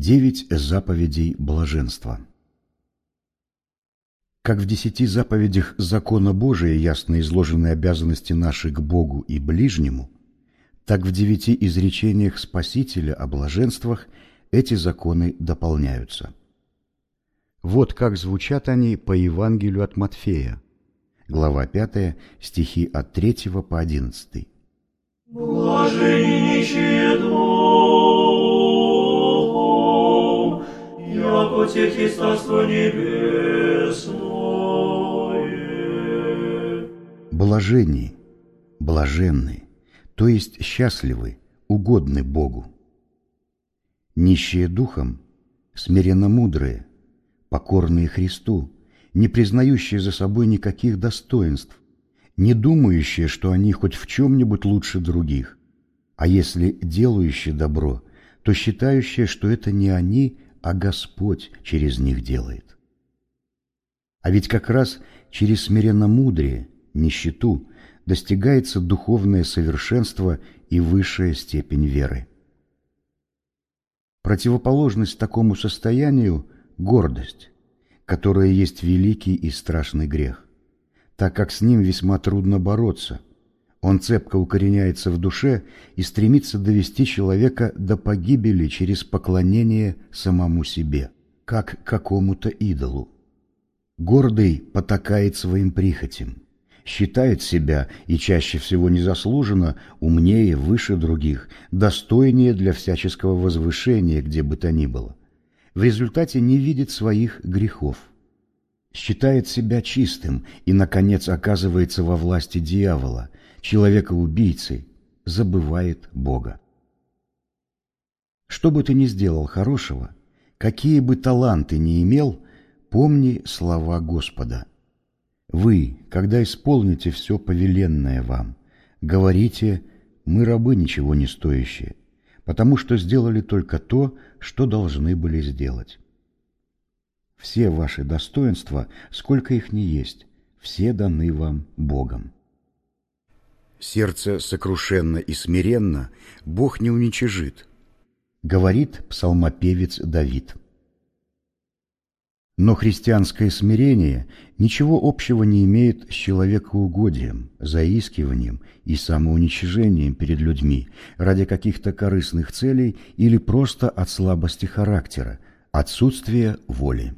Девять заповедей блаженства. Как в десяти заповедях закона Божия ясно изложены обязанности наши к Богу и ближнему, так в девяти изречениях Спасителя о блаженствах эти законы дополняются. Вот как звучат они по Евангелию от Матфея, глава 5, стихи от 3 по 11. Блажени нищие утехи Царство Небесное. Блажени, блаженны, то есть счастливы, угодны Богу. Нищие духом, смиренно мудрые, покорные Христу, не признающие за собой никаких достоинств, не думающие, что они хоть в чем-нибудь лучше других, а если делающие добро, то считающие, что это не они, а Господь через них делает. А ведь как раз через смиренно-мудрее, нищету, достигается духовное совершенство и высшая степень веры. Противоположность такому состоянию – гордость, которая есть великий и страшный грех, так как с ним весьма трудно бороться – он цепко укореняется в душе и стремится довести человека до погибели через поклонение самому себе, как какому-то идолу. Гордый потакает своим прихотям, считает себя, и чаще всего незаслуженно, умнее, выше других, достойнее для всяческого возвышения, где бы то ни было. В результате не видит своих грехов. Считает себя чистым и, наконец, оказывается во власти дьявола – человека-убийцы, забывает Бога. Что бы ты ни сделал хорошего, какие бы таланты ни имел, помни слова Господа. Вы, когда исполните все повеленное вам, говорите «мы рабы ничего не стоящие», потому что сделали только то, что должны были сделать. Все ваши достоинства, сколько их ни есть, все даны вам Богом. Сердце сокрушенно и смиренно Бог не уничижит, говорит псалмопевец Давид. Но христианское смирение ничего общего не имеет с человекоугодием, заискиванием и самоуничижением перед людьми ради каких-то корыстных целей или просто от слабости характера, отсутствия воли.